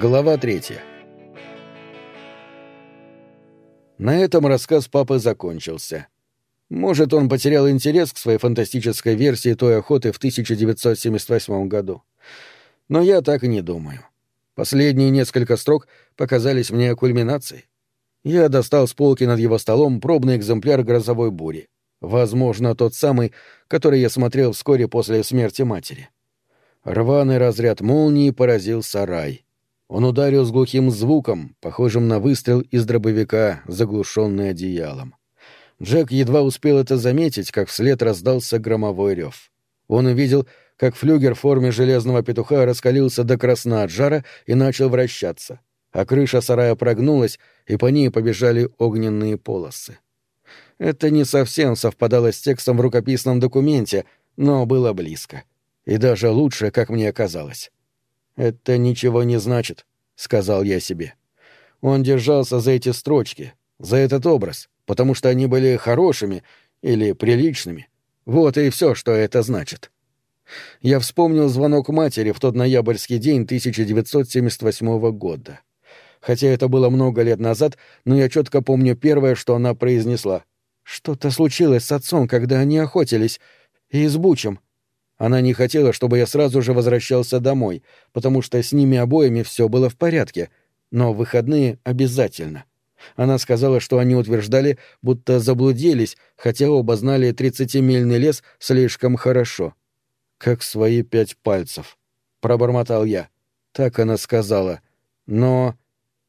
Глава третья. На этом рассказ папы закончился. Может, он потерял интерес к своей фантастической версии той охоты в 1978 году. Но я так и не думаю. Последние несколько строк показались мне кульминацией. Я достал с полки над его столом пробный экземпляр «Грозовой бури». Возможно, тот самый, который я смотрел вскоре после смерти матери. Рваный разряд молнии поразил сарай. Он ударил с глухим звуком, похожим на выстрел из дробовика, заглушенный одеялом. Джек едва успел это заметить, как вслед раздался громовой рев. Он увидел, как флюгер в форме железного петуха раскалился до красна от жара и начал вращаться, а крыша сарая прогнулась, и по ней побежали огненные полосы. Это не совсем совпадало с текстом в рукописном документе, но было близко. И даже лучше, как мне казалось. «Это ничего не значит», — сказал я себе. Он держался за эти строчки, за этот образ, потому что они были хорошими или приличными. Вот и все, что это значит. Я вспомнил звонок матери в тот ноябрьский день 1978 года. Хотя это было много лет назад, но я четко помню первое, что она произнесла. «Что-то случилось с отцом, когда они охотились. И с Бучем. Она не хотела, чтобы я сразу же возвращался домой, потому что с ними обоими все было в порядке, но выходные обязательно. Она сказала, что они утверждали, будто заблудились, хотя оба знали тридцатимильный лес слишком хорошо. «Как свои пять пальцев», — пробормотал я. Так она сказала. Но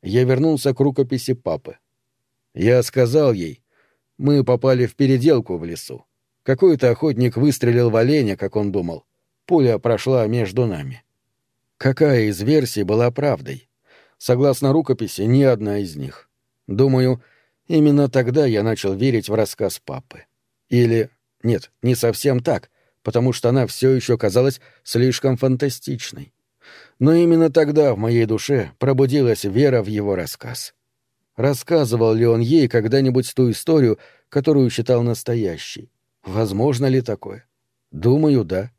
я вернулся к рукописи папы. Я сказал ей, мы попали в переделку в лесу. Какой-то охотник выстрелил в оленя, как он думал. Пуля прошла между нами. Какая из версий была правдой? Согласно рукописи, ни одна из них. Думаю, именно тогда я начал верить в рассказ папы. Или... Нет, не совсем так, потому что она все еще казалась слишком фантастичной. Но именно тогда в моей душе пробудилась вера в его рассказ. Рассказывал ли он ей когда-нибудь ту историю, которую считал настоящей? Возможно ли такое? Думаю, да.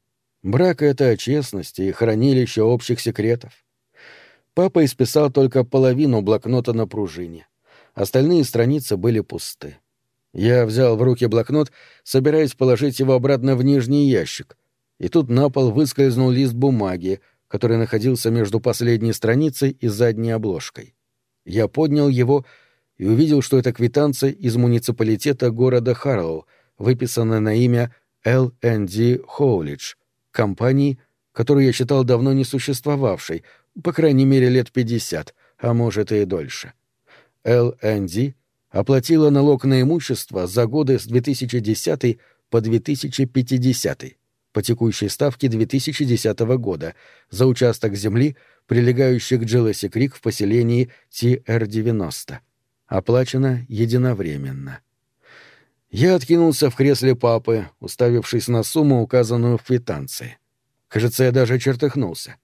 Брак — это о честности и хранилище общих секретов. Папа исписал только половину блокнота на пружине. Остальные страницы были пусты. Я взял в руки блокнот, собираясь положить его обратно в нижний ящик. И тут на пол выскользнул лист бумаги, который находился между последней страницей и задней обложкой. Я поднял его и увидел, что это квитанция из муниципалитета города Харлоу — выписанное на имя L&D Хоулидж, компании, которую я считал давно не существовавшей, по крайней мере лет 50, а может и дольше. L&D оплатила налог на имущество за годы с 2010 по 2050 по текущей ставке 2010 года за участок земли, прилегающий к Джелеси Крик в поселении TR-90. Оплачено единовременно. Я откинулся в кресле папы, уставившись на сумму, указанную в квитанции. Кажется, я даже чертыхнулся.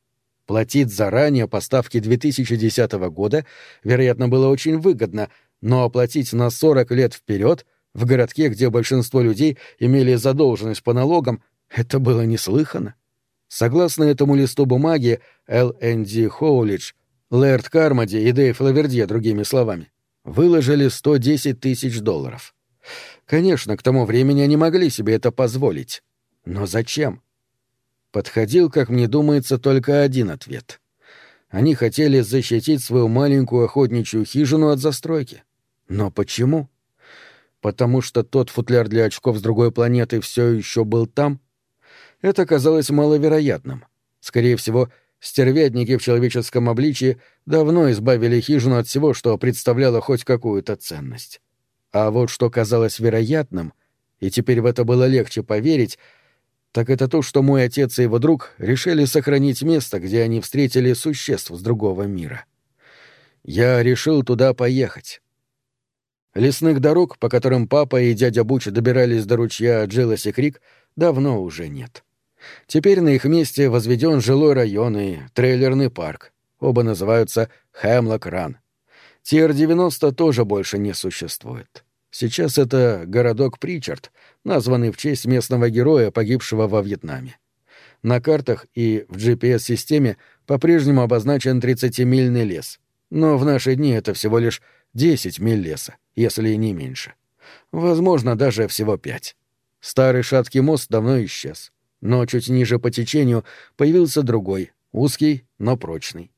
Платить заранее по ставке 2010 года, вероятно, было очень выгодно, но оплатить на 40 лет вперед в городке, где большинство людей имели задолженность по налогам, это было неслыханно. Согласно этому листу бумаги, Л.Н.Д. Хоулидж, Лэрд Кармоди и Дэйв Лавердье, другими словами, выложили 110 тысяч долларов. Конечно, к тому времени они могли себе это позволить. Но зачем? Подходил, как мне думается, только один ответ. Они хотели защитить свою маленькую охотничью хижину от застройки. Но почему? Потому что тот футляр для очков с другой планеты все еще был там? Это казалось маловероятным. Скорее всего, стервятники в человеческом обличии давно избавили хижину от всего, что представляло хоть какую-то ценность. А вот что казалось вероятным, и теперь в это было легче поверить, так это то, что мой отец и его друг решили сохранить место, где они встретили существ с другого мира. Я решил туда поехать. Лесных дорог, по которым папа и дядя Буч добирались до ручья Джилоси Крик, давно уже нет. Теперь на их месте возведен жилой район и трейлерный парк. Оба называются Хемлок Ран. Тир-90 тоже больше не существует. Сейчас это городок Причард, названный в честь местного героя, погибшего во Вьетнаме. На картах и в GPS-системе по-прежнему обозначен 30-мильный лес. Но в наши дни это всего лишь 10 миль леса, если и не меньше. Возможно, даже всего пять. Старый шаткий мост давно исчез. Но чуть ниже по течению появился другой, узкий, но прочный.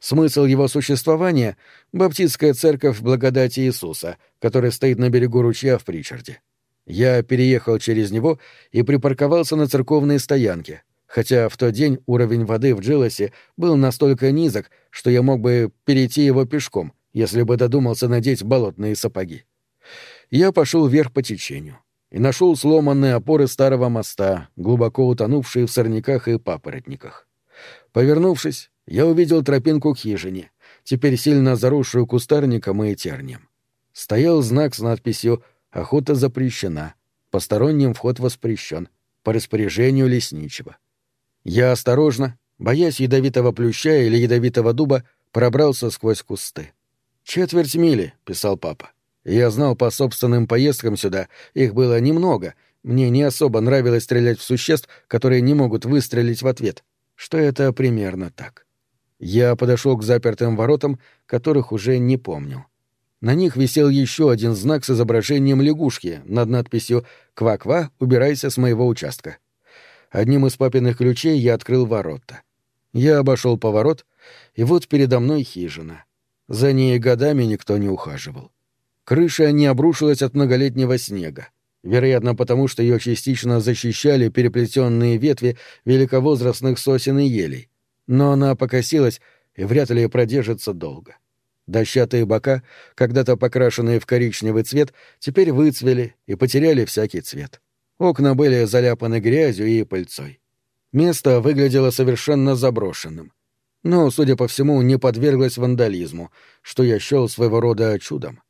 Смысл его существования — баптистская церковь благодати Иисуса, которая стоит на берегу ручья в Причарде. Я переехал через него и припарковался на церковной стоянке, хотя в тот день уровень воды в Джилосе был настолько низок, что я мог бы перейти его пешком, если бы додумался надеть болотные сапоги. Я пошел вверх по течению и нашел сломанные опоры старого моста, глубоко утонувшие в сорняках и папоротниках. Повернувшись, я увидел тропинку к хижине, теперь сильно заросшую кустарником и тернием. Стоял знак с надписью «Охота запрещена», «Посторонним вход воспрещен», по распоряжению лесничего. Я осторожно, боясь ядовитого плюща или ядовитого дуба, пробрался сквозь кусты. «Четверть мили», — писал папа. Я знал по собственным поездкам сюда, их было немного. Мне не особо нравилось стрелять в существ, которые не могут выстрелить в ответ. Что это примерно так. Я подошел к запертым воротам, которых уже не помнил. На них висел еще один знак с изображением лягушки над надписью «Ква-ква, убирайся с моего участка». Одним из папиных ключей я открыл ворота. Я обошел поворот, и вот передо мной хижина. За ней годами никто не ухаживал. Крыша не обрушилась от многолетнего снега, вероятно, потому что ее частично защищали переплетенные ветви великовозрастных сосен и елей, но она покосилась и вряд ли продержится долго. Дощатые бока, когда-то покрашенные в коричневый цвет, теперь выцвели и потеряли всякий цвет. Окна были заляпаны грязью и пыльцой. Место выглядело совершенно заброшенным. Но, судя по всему, не подверглось вандализму, что я счел своего рода чудом.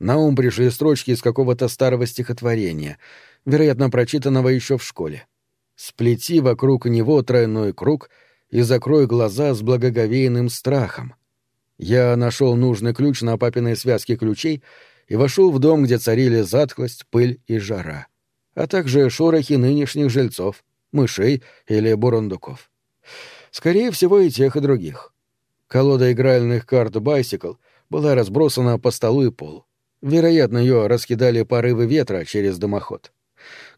На ум пришли строчки из какого-то старого стихотворения, вероятно, прочитанного еще в школе. «Сплети вокруг него тройной круг — и закрой глаза с благоговейным страхом. Я нашел нужный ключ на папиной связке ключей и вошел в дом, где царили затхлость, пыль и жара, а также шорохи нынешних жильцов, мышей или бурундуков. Скорее всего, и тех, и других. Колода игральных карт «Байсикл» была разбросана по столу и полу. Вероятно, ее раскидали порывы ветра через дымоход.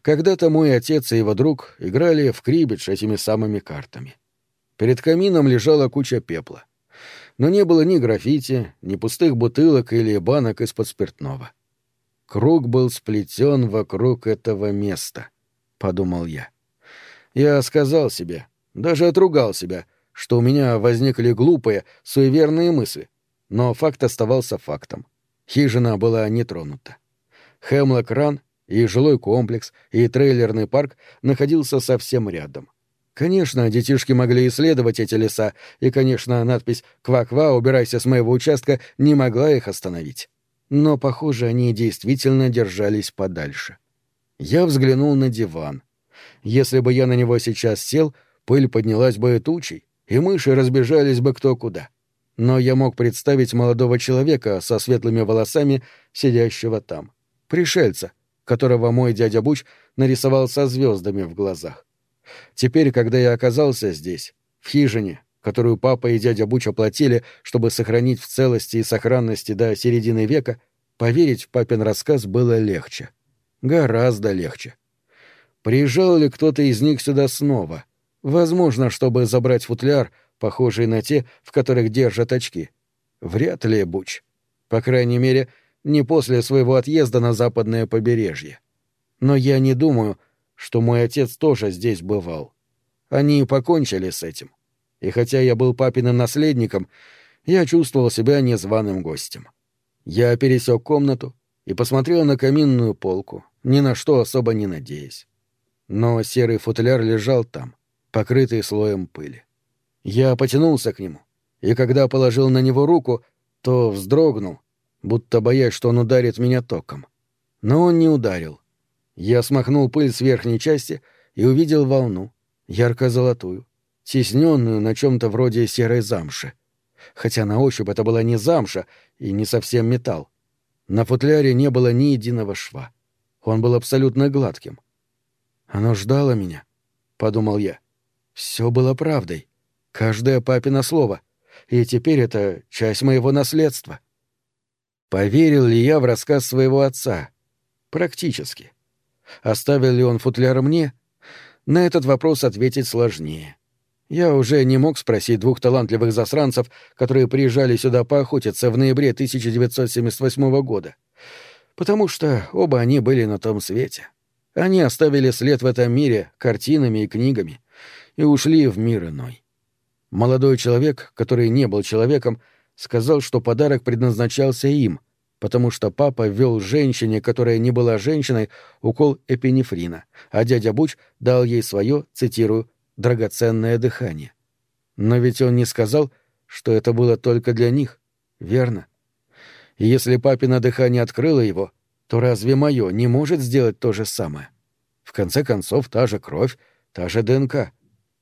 Когда-то мой отец и его друг играли в крибидж этими самыми картами. Перед камином лежала куча пепла. Но не было ни граффити, ни пустых бутылок или банок из-под спиртного. Круг был сплетен вокруг этого места, — подумал я. Я сказал себе, даже отругал себя, что у меня возникли глупые, суеверные мысли, но факт оставался фактом. Хижина была не тронута. Хемлок Ран и жилой комплекс, и трейлерный парк находился совсем рядом. Конечно, детишки могли исследовать эти леса, и, конечно, надпись «Ква-ква, убирайся с моего участка» не могла их остановить. Но, похоже, они действительно держались подальше. Я взглянул на диван. Если бы я на него сейчас сел, пыль поднялась бы тучей, и мыши разбежались бы кто куда. Но я мог представить молодого человека со светлыми волосами, сидящего там. Пришельца, которого мой дядя Буч нарисовал со звездами в глазах. Теперь, когда я оказался здесь, в хижине, которую папа и дядя Буч оплатили, чтобы сохранить в целости и сохранности до середины века, поверить в папин рассказ было легче. Гораздо легче. Приезжал ли кто-то из них сюда снова? Возможно, чтобы забрать футляр, похожий на те, в которых держат очки. Вряд ли Буч. По крайней мере, не после своего отъезда на западное побережье. Но я не думаю, что мой отец тоже здесь бывал. Они покончили с этим. И хотя я был папиным наследником, я чувствовал себя незваным гостем. Я пересек комнату и посмотрел на каминную полку, ни на что особо не надеясь. Но серый футляр лежал там, покрытый слоем пыли. Я потянулся к нему, и когда положил на него руку, то вздрогнул, будто боясь, что он ударит меня током. Но он не ударил — я смахнул пыль с верхней части и увидел волну, ярко-золотую, тесненную на чем-то вроде серой замши. Хотя на ощупь это была не замша и не совсем металл. На футляре не было ни единого шва. Он был абсолютно гладким. «Оно ждало меня», — подумал я. Все было правдой. Каждое папино слово. И теперь это часть моего наследства. Поверил ли я в рассказ своего отца? Практически. Оставил ли он футляр мне? На этот вопрос ответить сложнее. Я уже не мог спросить двух талантливых засранцев, которые приезжали сюда поохотиться в ноябре 1978 года. Потому что оба они были на том свете. Они оставили след в этом мире картинами и книгами и ушли в мир иной. Молодой человек, который не был человеком, сказал, что подарок предназначался им, потому что папа ввел женщине, которая не была женщиной, укол эпинефрина, а дядя Буч дал ей свое, цитирую, «драгоценное дыхание». Но ведь он не сказал, что это было только для них, верно? И если папино дыхание открыло его, то разве мое не может сделать то же самое? В конце концов, та же кровь, та же ДНК.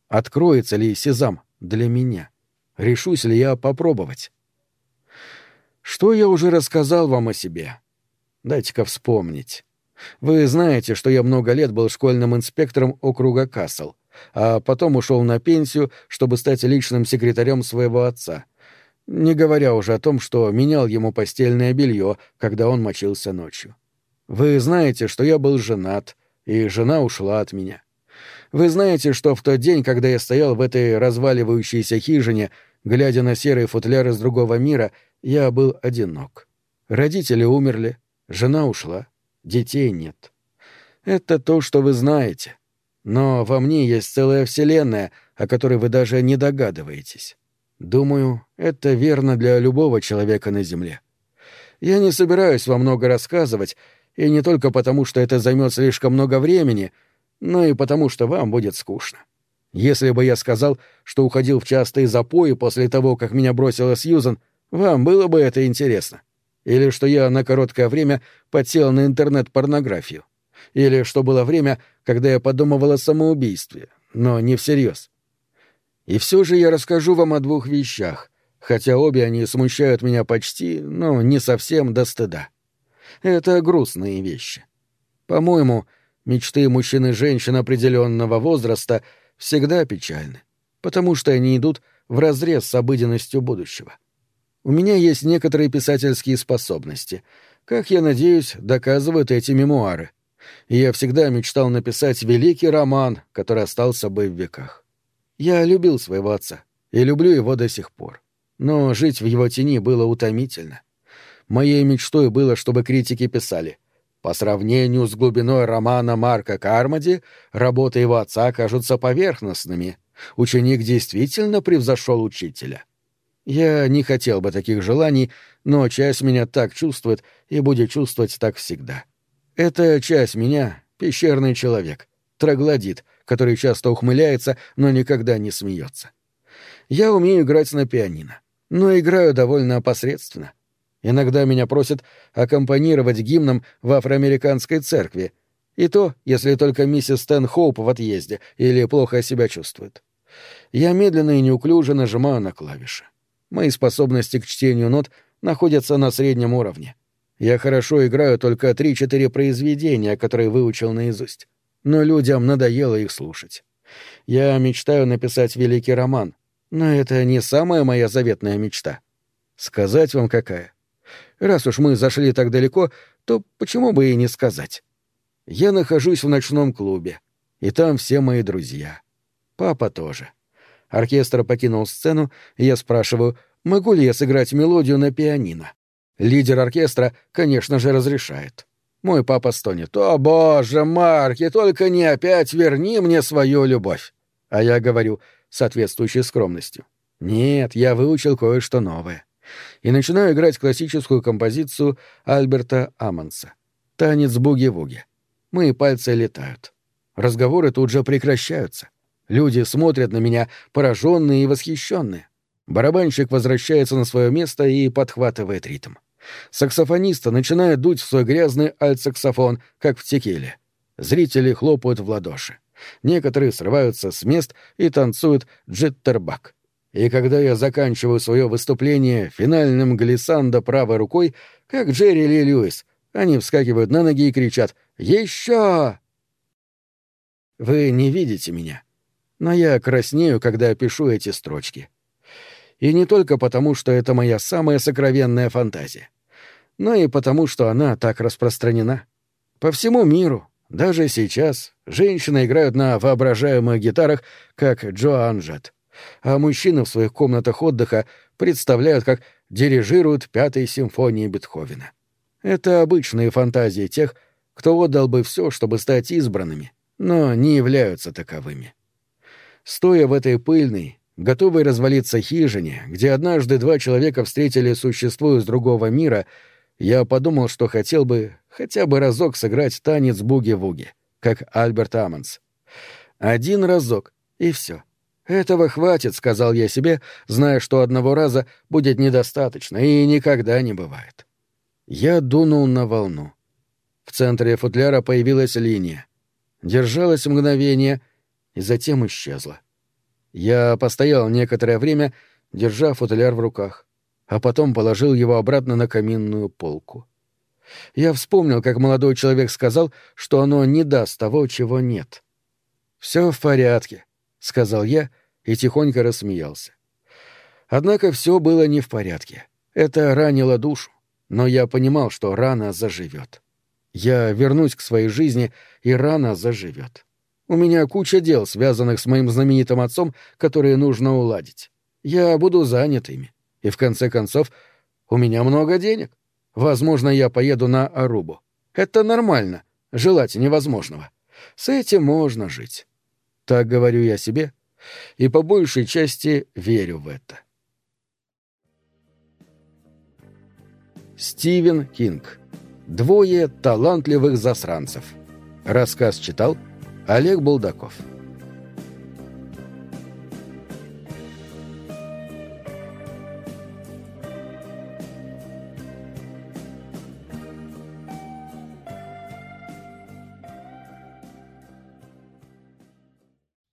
Откроется ли сезам для меня? Решусь ли я попробовать? Что я уже рассказал вам о себе? Дайте-ка вспомнить. Вы знаете, что я много лет был школьным инспектором округа Кассел, а потом ушел на пенсию, чтобы стать личным секретарем своего отца. Не говоря уже о том, что менял ему постельное белье, когда он мочился ночью. Вы знаете, что я был женат, и жена ушла от меня. Вы знаете, что в тот день, когда я стоял в этой разваливающейся хижине, глядя на серый футляр из другого мира, я был одинок. Родители умерли, жена ушла, детей нет. Это то, что вы знаете. Но во мне есть целая вселенная, о которой вы даже не догадываетесь. Думаю, это верно для любого человека на Земле. Я не собираюсь вам много рассказывать, и не только потому, что это займет слишком много времени, но и потому, что вам будет скучно. Если бы я сказал, что уходил в частые запои после того, как меня бросила Сьюзан, вам было бы это интересно. Или что я на короткое время подсел на интернет-порнографию. Или что было время, когда я подумывал о самоубийстве, но не всерьез. И все же я расскажу вам о двух вещах, хотя обе они смущают меня почти, но не совсем до стыда. Это грустные вещи. По-моему, мечты мужчин и женщин определенного возраста всегда печальны, потому что они идут вразрез с обыденностью будущего. У меня есть некоторые писательские способности. Как я надеюсь, доказывают эти мемуары. Я всегда мечтал написать великий роман, который остался бы в веках. Я любил своего отца и люблю его до сих пор. Но жить в его тени было утомительно. Моей мечтой было, чтобы критики писали «По сравнению с глубиной романа Марка Кармоди, работы его отца кажутся поверхностными. Ученик действительно превзошел учителя». Я не хотел бы таких желаний, но часть меня так чувствует и будет чувствовать так всегда. Эта часть меня — пещерный человек, троглодит, который часто ухмыляется, но никогда не смеется. Я умею играть на пианино, но играю довольно посредственно. Иногда меня просят аккомпанировать гимном в афроамериканской церкви, и то, если только миссис Стэнхоуп в отъезде или плохо себя чувствует. Я медленно и неуклюже нажимаю на клавиши. Мои способности к чтению нот находятся на среднем уровне. Я хорошо играю только три-четыре произведения, которые выучил наизусть. Но людям надоело их слушать. Я мечтаю написать великий роман, но это не самая моя заветная мечта. Сказать вам какая? Раз уж мы зашли так далеко, то почему бы и не сказать? Я нахожусь в ночном клубе, и там все мои друзья. Папа тоже. Оркестр покинул сцену, и я спрашиваю, могу ли я сыграть мелодию на пианино. Лидер оркестра, конечно же, разрешает. Мой папа стонет. «О, боже, Марки, только не опять верни мне свою любовь!» А я говорю, соответствующей скромностью. «Нет, я выучил кое-что новое и начинаю играть классическую композицию Альберта Амонса. Танец буги-вуги. Мои пальцы летают. Разговоры тут же прекращаются. Люди смотрят на меня, пораженные и восхищенные. Барабанщик возвращается на свое место и подхватывает ритм. Саксофониста начинает дуть в свой грязный альт-саксофон, как в текиле. Зрители хлопают в ладоши. Некоторые срываются с мест и танцуют джиттербак. И когда я заканчиваю свое выступление финальным глиссандо правой рукой, как Джерри Ли Льюис, они вскакивают на ноги и кричат «Еще!». Вы не видите меня. Но я краснею, когда пишу эти строчки. И не только потому, что это моя самая сокровенная фантазия, но и потому, что она так распространена. По всему миру, даже сейчас, женщины играют на воображаемых гитарах, как Джоан Джет, а мужчины в своих комнатах отдыха представляют, как дирижируют пятой симфонией Бетховена. Это обычные фантазии тех, кто отдал бы все, чтобы стать избранными, но не являются таковыми. Стоя в этой пыльной, готовой развалиться хижине, где однажды два человека встретили существо из другого мира, я подумал, что хотел бы хотя бы разок сыграть танец буги-вуги, как Альберт Амонс. Один разок, и все. «Этого хватит», — сказал я себе, зная, что одного раза будет недостаточно и никогда не бывает. Я дунул на волну. В центре футляра появилась линия. Держалась мгновение и затем исчезла. Я постоял некоторое время, держа футляр в руках, а потом положил его обратно на каминную полку. Я вспомнил, как молодой человек сказал, что оно не даст того, чего нет. «Все в порядке», — сказал я и тихонько рассмеялся. Однако все было не в порядке. Это ранило душу, но я понимал, что рана заживет. Я вернусь к своей жизни, и рана заживет. У меня куча дел, связанных с моим знаменитым отцом, которые нужно уладить. Я буду занят ими. И в конце концов, у меня много денег. Возможно, я поеду на Арубу. Это нормально, желать невозможного. С этим можно жить. Так говорю я себе, и по большей части верю в это. Стивен Кинг Двое талантливых засранцев. Рассказ читал Олег Булдаков.